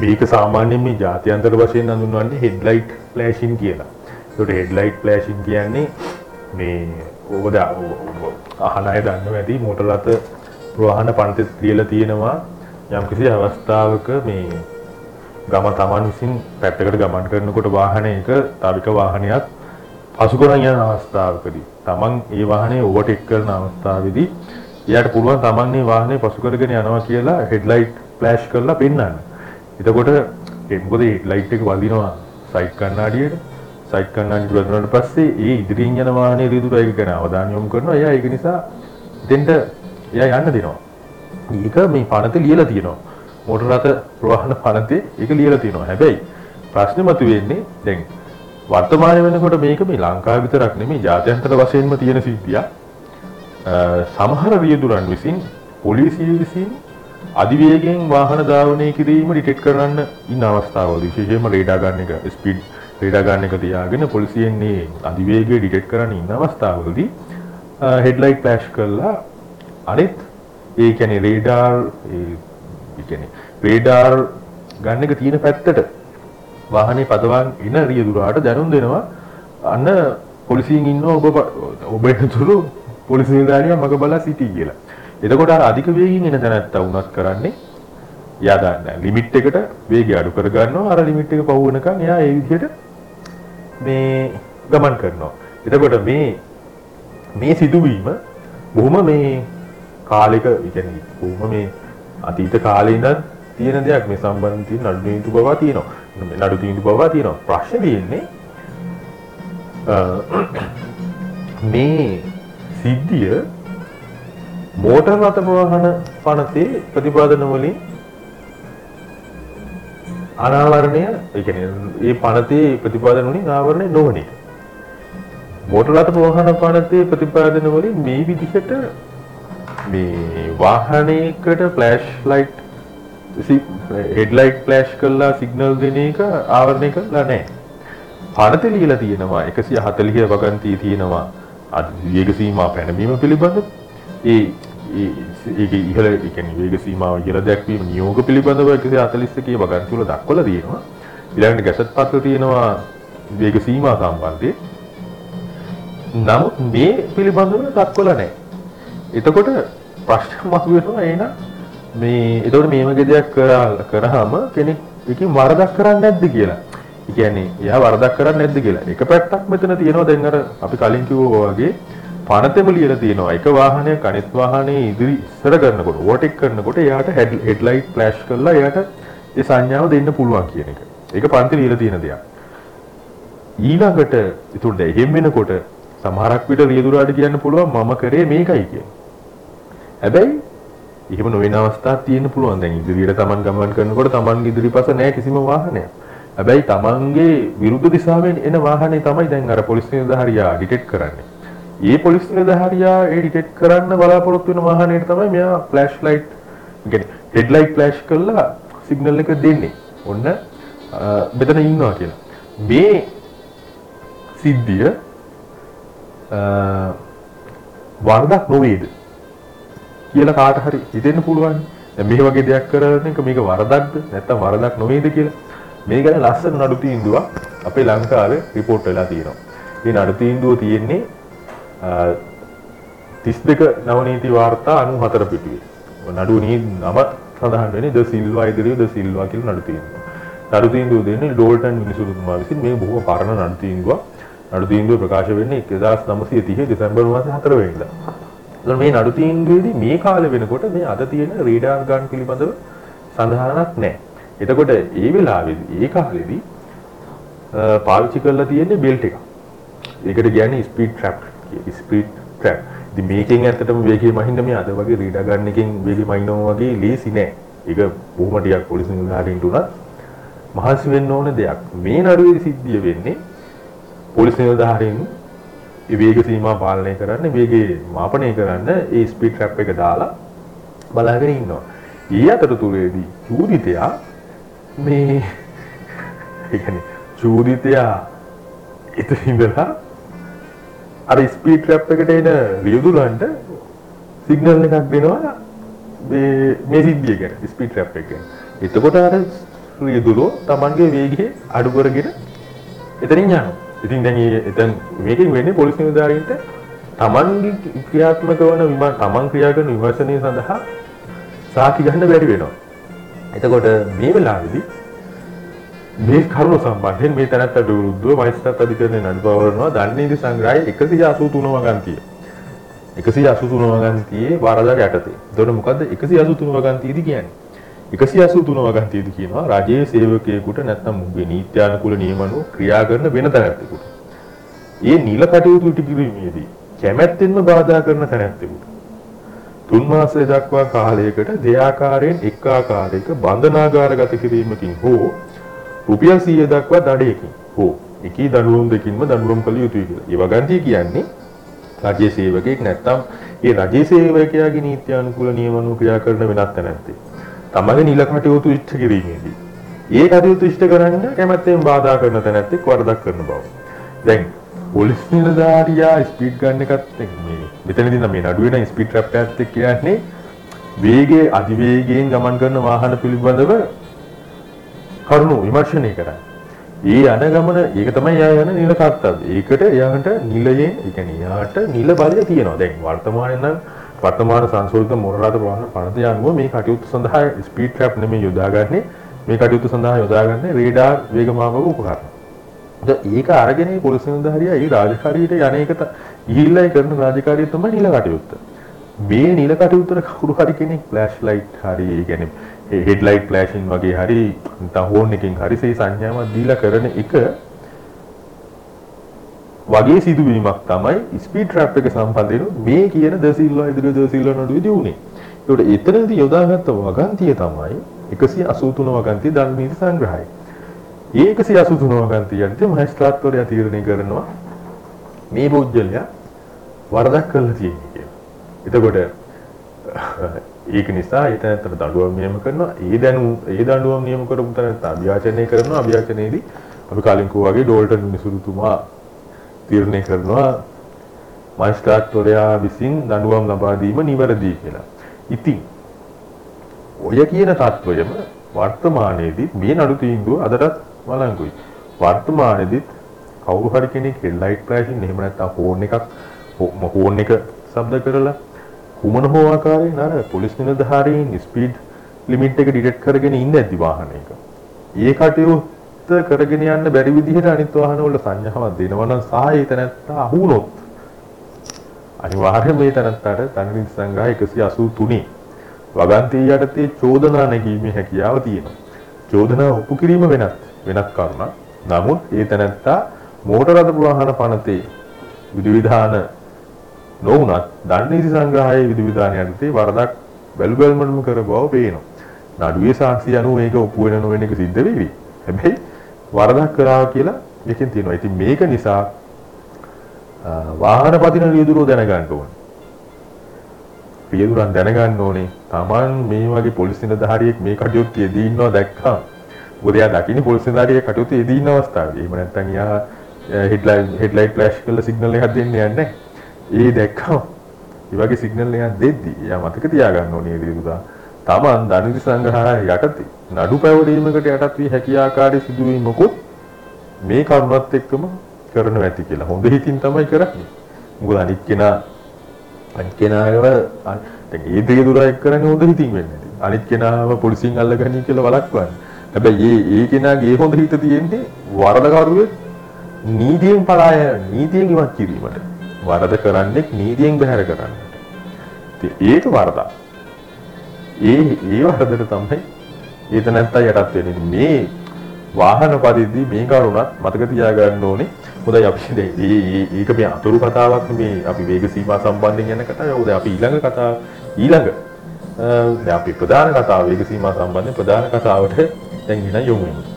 මේක සාමාන්‍යයෙන් මේ ජාත්‍යන්තර වශයෙන් හඳුන්වන්නේ හෙඩ්ලයිට් ෆ්ලෑෂින් කියලා. ඒකට හෙඩ්ලයිට් ෆ්ලෑෂින් කියන්නේ මේ ඕක ද අහන අය දන්නවා ඇති මෝටර රථ ප්‍රවාහන පන්ති ලියලා තියෙනවා යම්කිසි අවස්ථාවක මේ ගම තමන් විසින් පැත්තකට ගමන් කරනකොට වාහනයක තවික වාහනයක් පසු කරන යන අවස්ථාවකදී තමන් ඒ වාහනේ ඕවර්ටේක් කරන අවස්ථාවේදී එයාට පුළුවන් තමන් මේ වාහනේ පසු කරගෙන යනවා කියලා හෙඩ්ලයිට් ෆ්ලෑෂ් කරලා පෙන්වන්න. එතකොට ඒ මොකද හෙඩ්ලයිට් එක වදිනවා සයිඩ් කණ්ණාඩියට. සයිඩ් කණ්ණාඩියට වදිනාට පස්සේ ඒ ඉදිරියෙන් යන වාහනේ රිදුර ඒක ගැන අවධානය යොමු කරනවා. එයා ඒක නිසා එතෙන්ට එයා යන්න දෙනවා. ඒක මේ පනත ලියලා තියෙනවා. මෝටර රථ ප්‍රවාහන පනතේ ඒක ලියලා තියෙනවා. හැබැයි ප්‍රශ්නේ මතුවෙන්නේ දැන් වර්තමාන වෙනකොට මේක මේ ලංකාව විතරක් නෙමෙයි ජාත්‍යන්තර වශයෙන්ම තියෙන සිද්ධියක්. සමහර රියදුරන් විසින් පොලිසිය විසින් අධිවේගයෙන් වාහන ධාවනය කිරීම ඩිටෙක්ට් කරන්න ඉන්න අවස්ථාවලදී විශේෂයෙන්ම රේඩාර් ගන්න එක ස්පීඩ් රේඩාර් ගන්න එක තියාගෙන පොලිසියෙන් මේ අධිවේගය ඩිටෙක්ට් කරන්න ඉන්න අවස්ථාවලදී හෙඩ්ලයිට් ෆ්ලෑෂ් කරලා අනිත් ඒ කියන්නේ රේඩාර් ඒ කියන්නේ රේඩාර් ගන්න එක තියෙන පැත්තට වාහනේ පදවන් එන රියදුරාට දැනුම් දෙනවා අන්න පොලිසියෙන් ඉන්න ඔබ ඔබ එනතුරු පොලිසි නිලධාරියා මග බලා සිටී කියලා. එතකොට අර අධික වේගයෙන් එන තැනත්තා වුණත් කරන්නේ එයා දන්න ලිමිට් එකට වේගය අඩු කර ගන්නවා අර ලිමිට් එක පහු වෙනකන් එයා ඒ විදිහට මේ ගමන් කරනවා. එතකොට මේ මේ සිදුවීම බොහොම මේ කාලෙක කියන්නේ බොහොම මේ අතීත කාලේ ඉඳන් තියෙන දෙයක් මේ සම්බන්ධ තියෙන නඩු නීති බව තියෙනවා. මේ නඩු නීති බව තියෙනවා. ප්‍රශ්නේ තියෙන්නේ මේ සිද්ධිය මෝටර් රථ ප්‍රවාහන පනතේ ප්‍රතිපාදන වලින් අනාවරණය ඒ කියන්නේ ඒ පනතේ ප්‍රතිපාදන වලින් ආවරණය නොවන එක. මෝටර් රථ ප්‍රවාහන පනතේ ප්‍රතිපාදන වලින් මේ විදිහට මේ වාහනයකට ෆ්ලෑෂ් ලයිට් හෙඩ්ලයිට් ෆ්ලෑෂ් කරලා සිග්නල් දෙන එක ආවරණය කරලා නැහැ. පනතේ ලියලා තියෙනවා 140 වගන්තිය තියෙනවා වේග සීමා පැනවීම පිළිබඳ ඒ ඒක ඉහළ ඒ කියන්නේ වේග සීමාව ඉහළ දැක්වීම නියෝග පිළිබඳව 141 වගන්ති වල දක්වලා තියෙනවා. ඊළඟට ගැසට් පත්‍ර තියෙනවා වේග සීමා සම්බන්ධයෙන්. නමුත් මේ පිළිබඳව දක්වලා නැහැ. එතකොට ප්‍රශ්න මතුවෙනවා එහෙනම් මේ එතකොට මේ වගේ දෙයක් කරාම කෙනෙක් එකකින් වරදක් කරන්නේ නැද්ද කියලා. ඒ කියන්නේ එයා වරදක් කරන්නේ නැද්ද කියලා. එක පැත්තක් මෙතන තියෙනවා. දැන් අර අපි කලින් කිව්වා වගේ පනතෙම ලියලා තියෙනවා. එක වාහනයක් අනිත් වාහනේ ඉදිරි ඉස්සර කරනකොට ඕවර්ටේක් කරනකොට එයාට හෙඩ්ලයිට් ෆ්ලෑෂ් කරලා එයාට ඒ සංඥාව දෙන්න පුළුවන් කියන එක. ඒක පන්ති ලියලා තියෙන දෙයක්. ඊළඟට ඒතුළු දැන් එහෙම වෙනකොට සමහරක් විට රියදුරාට කියන්න පුළුවන් මම කරේ මේකයි කියලා. හැබැයි එහෙම නොවන අවස්ථාවක් තියෙන්න පුළුවන්. දැන් ඉදිරියට Taman ගමන් කරනකොට Taman ඉදිරිපස නැහැ කිසිම වාහනයක්. හැබැයි තමන්ගේ විරුද්ධ දිශාවෙන් එන වාහනේ තමයි දැන් අර පොලිස් නිලධාරියා ඩිටෙක්ට් කරන්නේ. ඒ පොලිස් නිලධාරියා ඒ ඩිටෙක්ට් කරන්න බලාපොරොත්තු වෙන වාහනේට තමයි මෙයා ෆ්ලෑෂ් ලයිට් කියන්නේ හෙඩ්ලයිට් ෆ්ලෑෂ් කරලා සිග්නල් එක දෙන්නේ. ඔන්න මෙතන ඉන්නවා කියලා. මේ සිද්ධිය වරදක් නොවේද කියලා කාට හරි හිතෙන්න පුළුවන්. දැන් මේ වගේ දෙයක් කරන එක මේක වරදක්ද නැත්නම් වරදක් නොවේද කියලා මේ ගැන ලස්සන නඩු තීන්දුවක් අපේ ලංකාවේ රිපෝට් වෙලා තියෙනවා. මේ නඩු තීන්දුව තියෙන්නේ 32 නවනීති වාර්තා 94 පිටුවේ. නඩුව නී නම සඳහන් වෙන්නේ ද සිල්වා ඉදිරියේ ද සිල්වා කියලා නඩු තීන්දුව. නඩු තීන්දුව දෙන්නේ ඩෝල්ටන් මිනිසුරුතුමා විසින් මේ බොහෝ පරණ නඩු තීන්දුවක්. නඩු තීන්දුව ප්‍රකාශ වෙන්නේ 1930 දෙසැම්බර් මාසේ 4 වෙනිදා. එතකොට මේ නඩු තීන්දුවේදී මේ කාලේ වෙනකොට මේ අද තියෙන රේඩාර් ගන් පිළිබඳව සඳහනක් නැහැ. එතකොට ඒ වෙලාවේදී ඒ කාලෙදී පාවිච්චි කරලා තියෙන්නේ බෙල්ට් එකක්. ඒකට කියන්නේ ස්පීඩ් ට්‍රැප් ස්පීඩ් ට්‍රැප්. ඉතින් මේකෙන් ඇත්තටම වේගය මහින්න මේ අද වගේ රීඩර් ගන්න එකෙන් වේගය මහිනවා වගේ ලේසි නෑ. ඒක බොහොම ටිකක් පොලිස් නිලධාරීන්ට උනත් මහන්සි වෙන්න ඕන දෙයක්. මේ නඩුවේ සිද්ධිය වෙන්නේ පොලිස් නිලධාරීන් ඒ වේග සීමා පාලනය කරන්න වේගය මාපනය කරන්න ඒ ස්පීඩ් ට්‍රැප් එක දාලා බලාගෙන ඉන්නවා. ඊ අතරතුරේදී චූදිතයා මේ ඒ කියන්නේ චූදිතයා එතන ඉඳලා අර ස්පීඩ් ට්‍රැප් එකට එන රියදුරන්ට සිග්නල් එකක් දෙනවා මේ මේ සිද්ධිය ගැන ස්පීඩ් ට්‍රැප් එක ගැන. එතකොට අර රියදුරෝ Tamanගේ වේගය අඩු කරගෙන එතනින් යනවා. ඉතින් දැන් මේ එතන මේකෙන් වෙන්නේ පොලිස් නිලධාරීන්ට Tamanගේ ක්‍රියාත්මක වන විමා Taman ක්‍රියා කරන විමර්ශනය සඳහා සාකි ගන්න බැරි වෙනවා. එතකොට මේ වෙලාවේදී මේ කරුණු සම්බන්ධයෙන් මේ තැනට විරුද්ධව මහේස්ත්‍රාත් අධිකරණය නඩුපවරනවා දණ්ඩනීති සංග්‍රහය 183 වගන්තිය. 183 වගන්තියේ වාරදාර යටතේ. එතකොට මොකද්ද 183 වගන්තියේදී කියන්නේ? 183 වගන්තියේදී කියනවා රජයේ සේවකයෙකුට නැත්නම් මුගේ නීත්‍යානුකූල නියම අනුව ක්‍රියා කරන වෙන තැනැත්තෙකුට. ඒ නිල කටයුතු ඉටු කිරීමේදී කැමැත්තෙන්ම බාධා කරන තැනැත්තෙකුට තුන් මාසය දක්වා කාලයකට දෙආකාරයෙන් එක් ආකාරයක බන්ධනාගාරගත කිරීමකින් හෝ රුපියල් 100 දක්වා දඩයකින් හෝ එකී දඬුවම් දෙකින්ම දඬුවම් කළ යුතුයි කියලා. ඒ වගන්තිය කියන්නේ රජයේ සේවකයෙක් නැත්නම් ඒ රජයේ සේවකයාගේ නීත්‍යානුකූල නියම අනුව ක්‍රියා කරන වෙනත් තැනැත්තේ. තමගේ නිල කටයුතු ඉෂ්ට කිරීමේදී ඒ කටයුතු ඉෂ්ට කරන්න කැමැත්තෙන් බාධා කරන තැනැත්තෙක් වරදක් කරන බව. දැන් පොලිස් නිලධාරියා ස්පීඩ් ගන්න එකත් මේ මෙතනදී නම් මේ නඩුවේ ස්පීඩ් ට්‍රැප් එකත් කියන්නේ වේගයේ අධිවේගයෙන් ගමන් කරන වාහන පිළිබඳව කරුණු විමර්ශනය කරන්නේ. ඒ යන ගමන ඒක තමයි යා යන නිල කර්තව්‍ය. ඒකට එයාට නිලයෙන් ඒ කියන්නේ එයාට නිල බලය තියෙනවා. දැන් වර්තමානයේ නම් වර්තමාන සංශෝධිත මොරරාද ප්‍රවාහන පනත යනුව මේ කටයුතු සඳහා ස්පීඩ් ට්‍රැප් නෙමෙයි යොදාගන්නේ. මේ කටයුතු සඳහා යොදාගන්නේ රේඩාර් වේග මාපක උපකරණ. ඒක අරගෙන පොලිස් නිලධාරියා ඒ රාජකාරියට යන එක ගිහිල්ලා කරන රාජකාරිය තමයි නිල කටයුත්ත. මේ නිල කටයුත්තට කවුරු හරි කෙනෙක් ෆ්ලෑෂ් ලයිට් හරි ඒ කියන්නේ හෙඩ්ලයිට් ෆ්ලෑෂින් වගේ හරි නැත්නම් හෝන් එකකින් හරි සේ සංඥාවක් දීලා කරන එක වගේ සිදුවීමක් තමයි ස්පීඩ් ට්‍රැප් එක සම්බන්ධයෙන් මේ කියන ද සිල්වා ඉදිරිය ද සිල්වා නඩුවේදී උනේ. ඒකට එතනදී යොදාගත්ත වගන්තිය තමයි 183 වගන්තිය දඬු නීති සංග්‍රහය. ඒ 183 වගන්තිය යටතේ මහේස්ත්‍රාත්වරයා තීරණය කරනවා මේ පුජ්‍යලයා වරදක් කළා තියෙන්නේ කියලා. එතකොට ඒක නිසා හිතනතර දඬුවම් නියම කරනවා. ඒ දැනුම් ඒ දඬුවම් නියම කරපු තැනත් අභියාචනය කරනවා. අභියාචනයේදී අපි කලින් කිව්වා වගේ ඩෝල්ටන් විසුරුතුමා තීරණය කරනවා මයිස්ට්‍රාට්වරයා විසින් දඬුවම් ලබා දීම නිවැරදි කියලා. ඉතින් ඔය කියන தত্ত্বයම වර්තමානයේදී මේ නඩු තීන්දුව අදටත් වළංගුයි. වර්තමානයේදී කවුරු හරි කෙනෙක් හෙඩ්ලයිට් ක්‍රෑෂින් එහෙම නැත්නම් හෝන් එකක් හෝන් එක ශබ්ද කරලා කුමන හෝ ආකාරයෙන් අර පොලිස් නිලධාරීන් ස්පීඩ් ලිමිට් එක ඩිටෙක්ට් කරගෙන ඉන්නේ නැති වාහනයක. ඒ කටයුත්ත කරගෙන යන්න බැරි විදිහට අනිත් වාහන වල සංඥාවක් දෙනවා නම් සහ ඒ තැනත්තා අහු වුණොත් අනිවාර්යයෙන් මේ තැනත්තාට තනනිත් සංග්‍රහ 183 වගන්තිය යටතේ චෝදනා නැගීමේ හැකියාව තියෙනවා. චෝදනා ඔප්පු කිරීම වෙනත් වෙනත් කරුණක්. නමුත් ඒ තැනත්තා මෝටර රථ වාහන පනතේ විධිවිධාන නොවුනත් දණ්ඩනීති සංග්‍රහයේ විධිවිධාන යටතේ වරදක් බැලු බැලමටම කර බව පේනවා. නඩුවේ සාක්ෂි අනුව මේක ඔප්පු වෙන නොවන එක සිද්ධ වෙවි. හැබැයි වරදක් කරා කියලා එකෙන් තියෙනවා. ඉතින් මේක නිසා වාහන පදින රියදුරෝ දැනගන්න ඕනේ. රියදුරන් දැනගන්න ඕනේ. Taman මේ වගේ පොලිස් නිලධාරියෙක් මේ කටයුතු යෙදී ඉන්නවා දැක්කම මොකද එයා දකින්නේ පොලිස් නිලධාරියෙක් කටයුතු යෙදී ඉන්න අවස්ථාවේ. එහෙම නැත්නම් එයා හෙඩ්ලයිට් හෙඩ්ලයිට් ෆ්ලෑෂ් කරලා සිග්නල් එකක් දෙන්නේ නැහැ. ඒ දැක්කම ඒ වගේ සිග්නල් එකක් දෙද්දි එයා මතක තියාගන්න ඕනේ රියදුරා. Taman ධනිති සංග්‍රහය යටතේ නඩු පැවරීමකට යටත් වී හැකි ආකාරයේ සිදුවීමකුත් මේ කරුණත් එක්කම කරනවා ඇති කියලා. හොඳ හිතින් තමයි කරන්නේ. මොකද අනිත් කෙනා අනිත් කෙනාව දැන් ඒ දේ දුර එක් කරන්නේ හොඳ හිතින් වෙන්නේ නැති. අනිත් කෙනාව පොලිසියෙන් අල්ලගනී කියලා වළක්වන්නේ. හැබැයි ඒ ඒ කෙනාගේ හොඳ හිත තියෙන්නේ වරදකරුවේ නීතියෙන් පලාය නීතියෙන් ඉවත් කිරීමට. වරද කරන්නේ නීතියෙන් බැහැර කරන්නට. ඒක වරදක්. ඒ ඒ වරදට තමයි ඒත නැත්තා යටත් වෙන්නේ. මේ වාහන පරිදි මේ කරුණත් මතක තියාගන්න ඕනේ. හොඳයි අපි දැන් ඒක මේ අතුරු කතාවක් මේ අපි වේග සීමා සම්බන්ධයෙන් යන කතාව. හොඳයි අපි ඊළඟ කතාව ඊළඟ දැන් අපි ප්‍රධාන කතාව වේග සීමා සම්බන්ධයෙන් ප්‍රධාන කතාවට දැන් ඉන්න යමු.